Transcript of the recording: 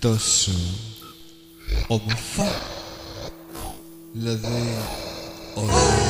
Tasse homophobe. Laver homophobe.